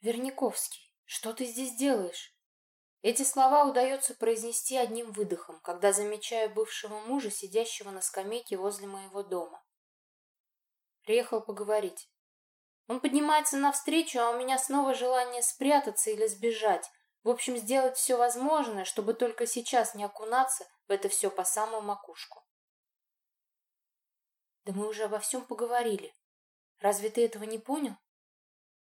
Верниковский, что ты здесь делаешь? Эти слова удается произнести одним выдохом, когда замечаю бывшего мужа, сидящего на скамейке возле моего дома. Приехал поговорить. Он поднимается навстречу, а у меня снова желание спрятаться или сбежать. В общем, сделать все возможное, чтобы только сейчас не окунаться в это все по самую макушку. Да мы уже обо всем поговорили. Разве ты этого не понял?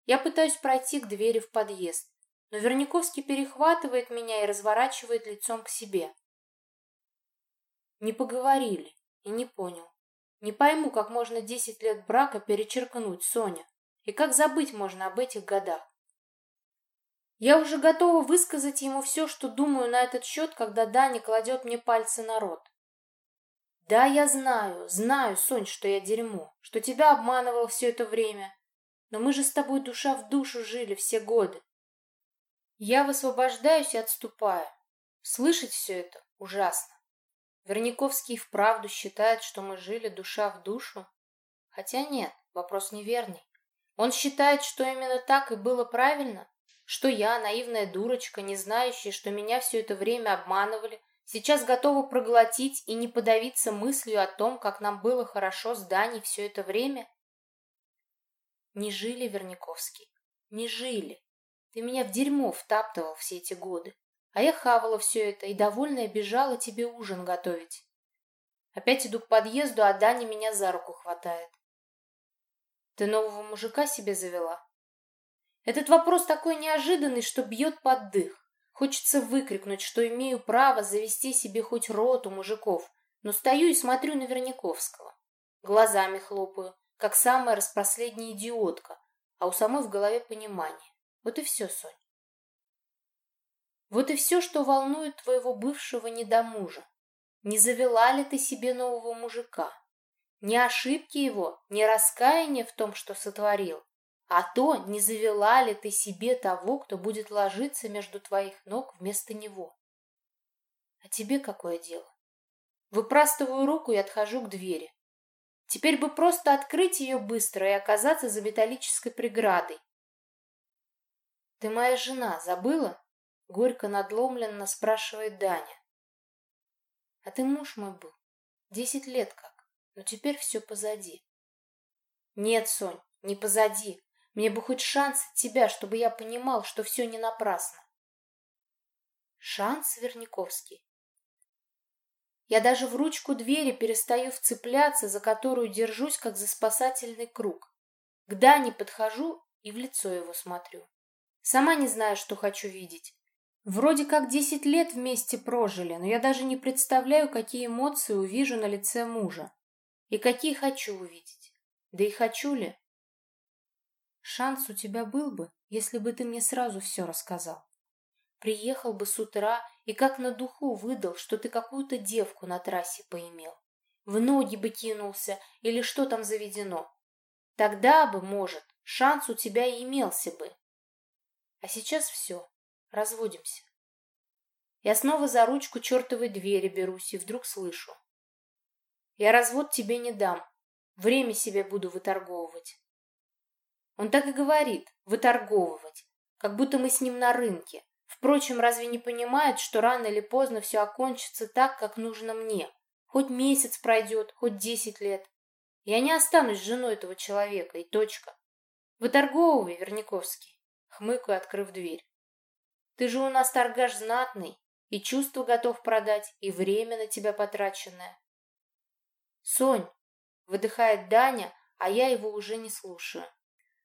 Я пытаюсь пройти к двери в подъезд, но Верняковский перехватывает меня и разворачивает лицом к себе. Не поговорили и не понял. Не пойму, как можно десять лет брака перечеркнуть, Соня, и как забыть можно об этих годах. Я уже готова высказать ему все, что думаю на этот счет, когда Даня кладет мне пальцы на рот. Да, я знаю, знаю, Сонь, что я дерьмо, что тебя обманывал все это время, но мы же с тобой душа в душу жили все годы. Я высвобождаюсь и отступаю. Слышать все это ужасно. Верниковский вправду считает, что мы жили душа в душу? Хотя нет, вопрос неверный. Он считает, что именно так и было правильно? Что я, наивная дурочка, не знающая, что меня все это время обманывали, сейчас готова проглотить и не подавиться мыслью о том, как нам было хорошо с Даней все это время? Не жили, Верниковский, не жили. Ты меня в дерьмо втаптывал все эти годы. А я хавала все это и, довольная, бежала тебе ужин готовить. Опять иду к подъезду, а Даня меня за руку хватает. Ты нового мужика себе завела? Этот вопрос такой неожиданный, что бьет под дых. Хочется выкрикнуть, что имею право завести себе хоть роту мужиков, но стою и смотрю на Верняковского. Глазами хлопаю, как самая распоследняя идиотка, а у самой в голове понимание. Вот и все, Сонь. Вот и все, что волнует твоего бывшего недомужа. Не завела ли ты себе нового мужика? Не ошибки его, не раскаяние в том, что сотворил, а то, не завела ли ты себе того, кто будет ложиться между твоих ног вместо него. А тебе какое дело? Выпрастываю руку и отхожу к двери. Теперь бы просто открыть ее быстро и оказаться за металлической преградой. Ты моя жена, забыла? Горько надломленно спрашивает Даня. А ты муж мой был. Десять лет как. Но теперь все позади. Нет, Сонь, не позади. Мне бы хоть шанс от тебя, чтобы я понимал, что все не напрасно. Шанс, Верниковский? Я даже в ручку двери перестаю вцепляться, за которую держусь, как за спасательный круг. К Дане подхожу и в лицо его смотрю. Сама не знаю, что хочу видеть. Вроде как десять лет вместе прожили, но я даже не представляю, какие эмоции увижу на лице мужа. И какие хочу увидеть. Да и хочу ли? Шанс у тебя был бы, если бы ты мне сразу все рассказал. Приехал бы с утра и как на духу выдал, что ты какую-то девку на трассе поимел. В ноги бы кинулся или что там заведено. Тогда бы, может, шанс у тебя и имелся бы. А сейчас все. Разводимся. Я снова за ручку чертовой двери берусь и вдруг слышу. Я развод тебе не дам. Время себе буду выторговывать. Он так и говорит, выторговывать, как будто мы с ним на рынке. Впрочем, разве не понимает, что рано или поздно все окончится так, как нужно мне? Хоть месяц пройдет, хоть десять лет. Я не останусь женой этого человека, и точка. Выторговывай, Верняковский, хмыкаю, открыв дверь. Ты же у нас торгаш знатный, и чувства готов продать, и время на тебя потраченное. Сонь, выдыхает Даня, а я его уже не слушаю.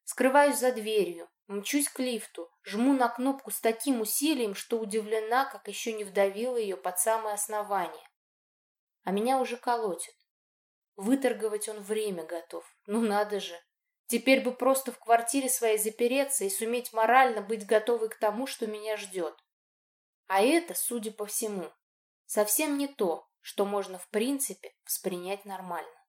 Скрываюсь за дверью, мчусь к лифту, жму на кнопку с таким усилием, что удивлена, как еще не вдавила ее под самое основание. А меня уже колотит. Выторговать он время готов. Ну надо же. Теперь бы просто в квартире своей запереться и суметь морально быть готовой к тому, что меня ждет. А это, судя по всему, совсем не то, что можно в принципе воспринять нормально.